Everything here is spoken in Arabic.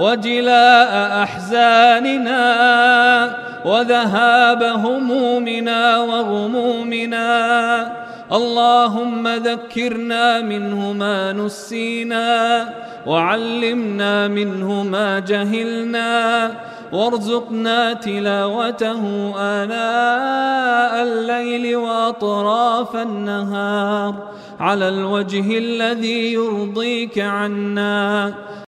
وجلاء أحزاننا وذهاب همومنا وغمومنا. اللهم ذكرنا منه ما نسينا وعلمنا منه ما جهلنا. وارزقنا تلاوته آناء الليل وأطراف النهار على الوجه الذي يرضيك عنا.